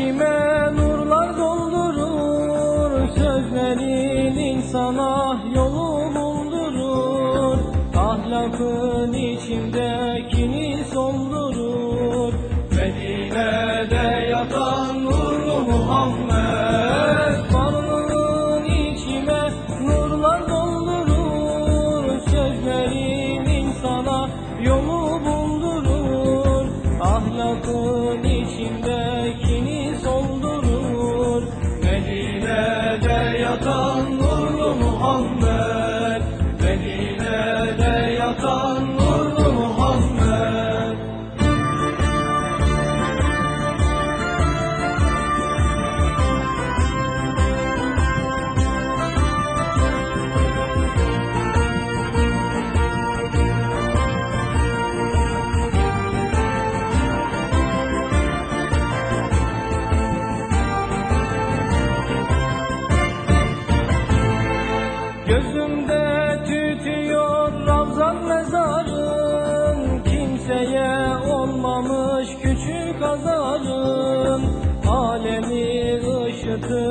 Kime nurlar doldurur Sözlerin insana yolu buldurur. Ahlakın içimdekini soldurur Medine'de yatan nurlu Muhammed. Varlığın içime nurlar doldurur Sözlerin insana yolu buldurur. Ahlakın içimde yatan nurlu Muhammed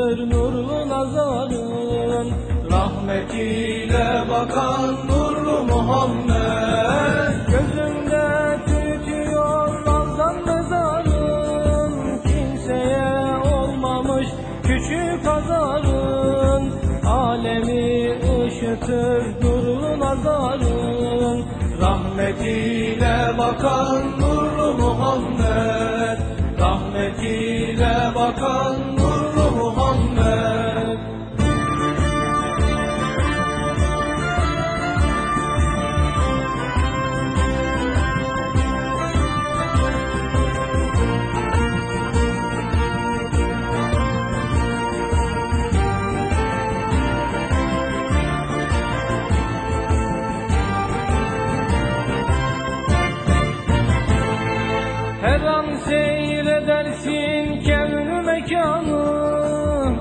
ışıtır nurlu nazarın Rahmetiyle bakan nurlu Muhammed. Gözümde tütüyor Ravzan mezarın Kimseye olmamış küçük azarın. Alemi ışıtır nurlu nazarın Rahmetiyle bakan nurlu Muhammed. Rahmetiyle bakan seyredersin kevnü mekanı.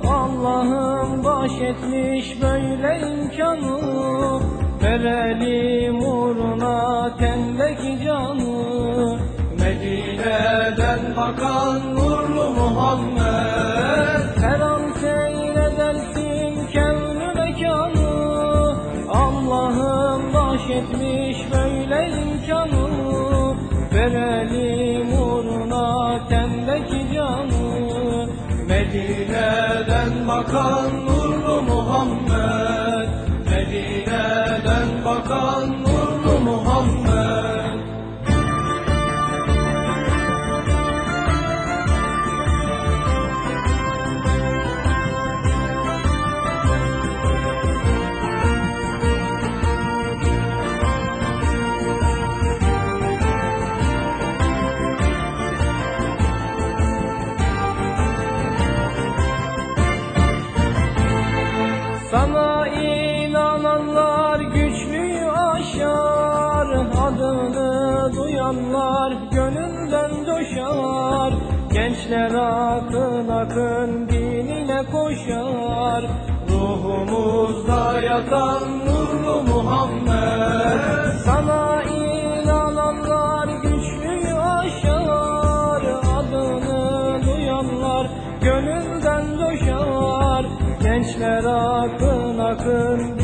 Allah'ım bahşetmiş böyle imkanı. Verelim uğruna tendeki canı. Medine'den bakan nurlu Muhammed. Her an seyredersin kevnü mekanı. Allah'ım bahşetmiş böyle imkanı. Verelim Bakan nurlu Muhammed Duyanlar gönülden coşar Gençler akın akın dinine koşar. Ruhumuzda yatan nurlu Muhammed. Sana inananlar güçlüyü aşar Adını duyanlar gönülden coşar. Gençler akın akın